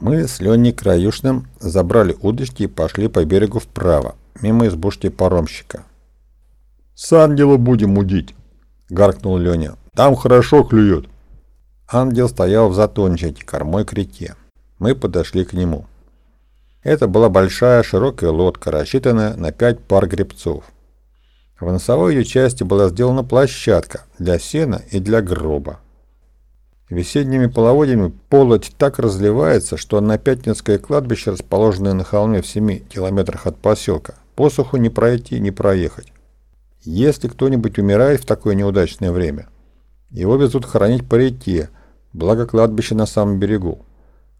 Мы с Леней Краюшным забрали удочки и пошли по берегу вправо, мимо избушки паромщика. «С ангела будем удить!» — гаркнул Леня. «Там хорошо клюет!» Ангел стоял в затончике, кормой к реке. Мы подошли к нему. Это была большая широкая лодка, рассчитанная на пять пар гребцов. В носовой ее части была сделана площадка для сена и для гроба. Весенними половодьями полоть так разливается, что на Пятницкое кладбище, расположенное на холме в 7 километрах от поселка, посуху не пройти, не проехать. Если кто-нибудь умирает в такое неудачное время, его везут хоронить по реке, благо кладбище на самом берегу.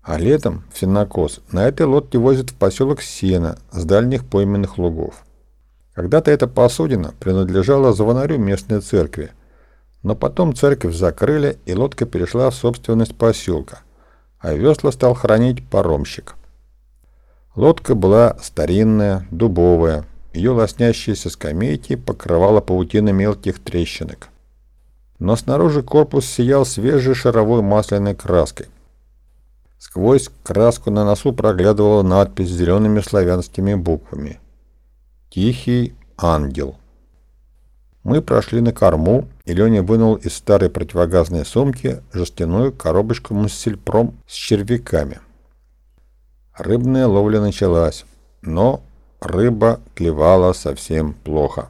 А летом, в сенокос, на этой лодке возят в поселок Сена с дальних пойменных лугов. Когда-то эта посудина принадлежала звонарю местной церкви, но потом церковь закрыли, и лодка перешла в собственность поселка, а весла стал хранить паромщик. Лодка была старинная, дубовая, ее лоснящиеся скамейки покрывала паутина мелких трещинок. Но снаружи корпус сиял свежей шаровой масляной краской. Сквозь краску на носу проглядывала надпись зелеными славянскими буквами. «Тихий ангел». Мы прошли на корму, и Леня вынул из старой противогазной сумки жестяную коробочку Муссельпром с червяками. Рыбная ловля началась, но рыба клевала совсем плохо.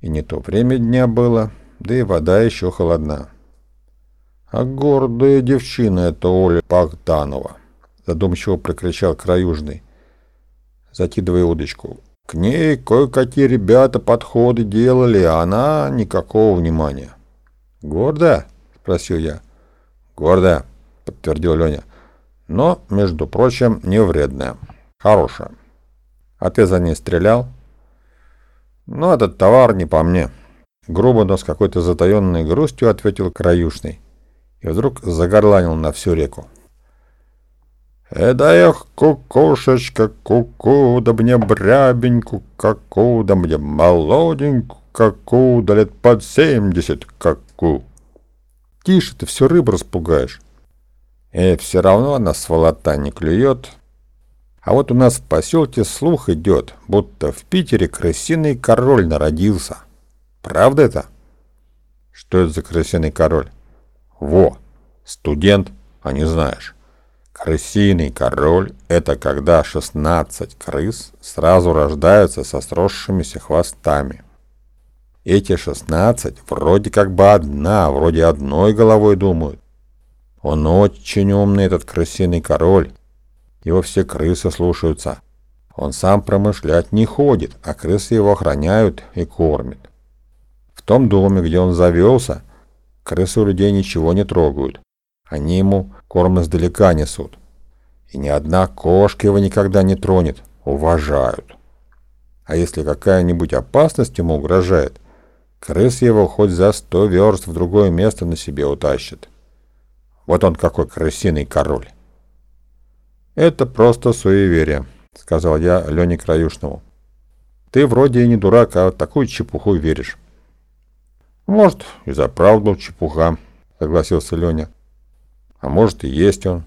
И не то время дня было, да и вода еще холодна. «А гордая девчина это Оля Богданова!» задумчиво прокричал Краюжный, закидывая удочку. К ней кое-какие ребята подходы делали, а она никакого внимания. «Гордая?» — спросил я. «Гордая», — подтвердил Леня. «Но, между прочим, не вредная. Хорошая. А ты за ней стрелял?» «Ну, этот товар не по мне». Грубо, но с какой-то затаенной грустью ответил Краюшный. И вдруг загорланил на всю реку. «Эда эх, кукушечка, куку, да мне брябеньку, каку, да мне молоденьку, каку, да лет под семьдесят, каку». «Тише ты, все рыбу распугаешь». «Э, все равно она сволота не клюет». А вот у нас в поселке слух идет, будто в Питере крысиный король народился. Правда это? Что это за крысиный король? Во, студент, а не знаешь. Крысиный король – это когда 16 крыс сразу рождаются со сросшимися хвостами. Эти 16 вроде как бы одна, вроде одной головой думают. Он очень умный, этот крысиный король. Его все крысы слушаются. Он сам промышлять не ходит, а крысы его охраняют и кормят. В том доме, где он завелся, крысы у людей ничего не трогают. Они ему корм издалека несут. И ни одна кошка его никогда не тронет, уважают. А если какая-нибудь опасность ему угрожает, крыс его хоть за сто верст в другое место на себе утащит. Вот он какой крысиный король. «Это просто суеверие», — сказал я Лене Краюшному. «Ты вроде и не дурак, а такую чепуху веришь». «Может, и за правду чепуха», — согласился Леня. А может и есть он.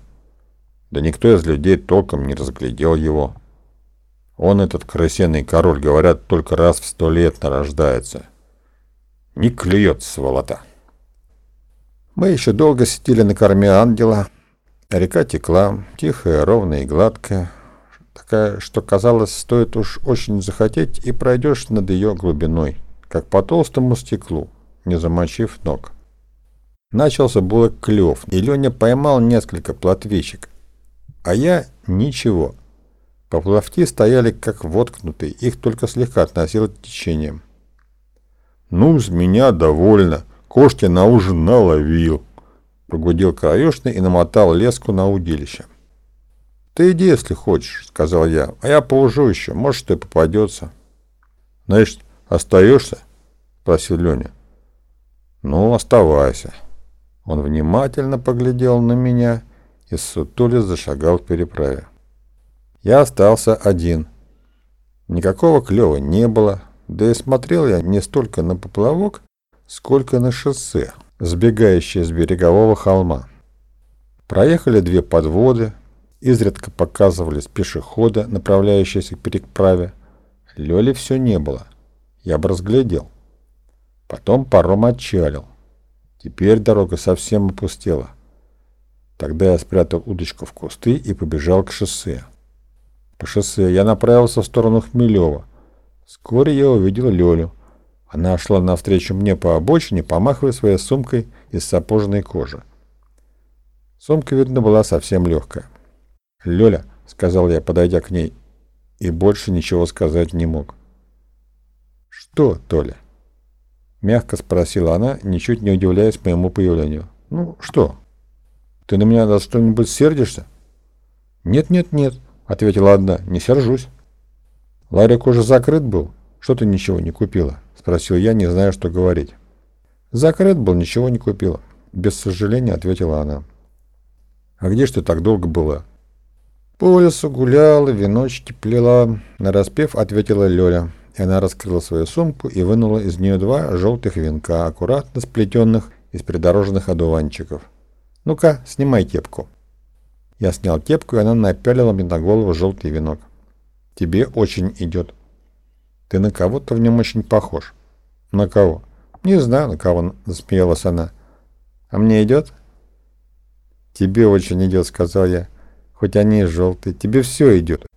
Да никто из людей толком не разглядел его. Он, этот крысиный король, говорят, только раз в сто лет нарождается. Не клюет, сволота. Мы еще долго сидели на корме ангела. Река текла, тихая, ровная и гладкая. Такая, что казалось, стоит уж очень захотеть, и пройдешь над ее глубиной, как по толстому стеклу, не замочив ног. Начался было клев, и Леня поймал несколько плотвичек. А я ничего. Поплавки стояли как воткнутые, их только слегка относило течением. «Ну, с меня довольно. Кошки на ужин наловил», — прогудел краешный и намотал леску на удилище. «Ты иди, если хочешь», — сказал я, — «а я поужу еще, может, что и попадется». «Значит, остаешься?» — спросил Леня. «Ну, оставайся». Он внимательно поглядел на меня и сутули зашагал в переправе. Я остался один. Никакого клёва не было, да и смотрел я не столько на поплавок, сколько на шоссе, сбегающее с берегового холма. Проехали две подводы, Изредка показывались пешеходы, направляющиеся к переправе. Лёли все не было. Я бы разглядел. Потом паром отчалил. Теперь дорога совсем опустела. Тогда я спрятал удочку в кусты и побежал к шоссе. По шоссе я направился в сторону Хмелева. Вскоре я увидел Лёлю. Она шла навстречу мне по обочине, помахивая своей сумкой из сапожной кожи. Сумка, видно, была совсем легкая. «Лёля», — сказал я, подойдя к ней, и больше ничего сказать не мог. «Что, Толя?» Мягко спросила она, ничуть не удивляясь моему появлению. «Ну, что? Ты на меня за что-нибудь сердишься?» «Нет-нет-нет», — ответила одна, — «не сержусь». «Ларик уже закрыт был? Что ты ничего не купила?» — спросил я, не зная, что говорить. «Закрыт был, ничего не купила», — без сожаления ответила она. «А где ж ты так долго была?» «По лесу гуляла, веночки плела», — нараспев ответила Лёля. И она раскрыла свою сумку и вынула из нее два желтых венка, аккуратно сплетенных из придорожных одуванчиков. «Ну-ка, снимай кепку». Я снял кепку, и она напялила мне на голову желтый венок. «Тебе очень идет». «Ты на кого-то в нем очень похож». «На кого?» «Не знаю, на кого», — засмеялась она. «А мне идет?» «Тебе очень идет», — сказал я. «Хоть они и желтые. Тебе все идет.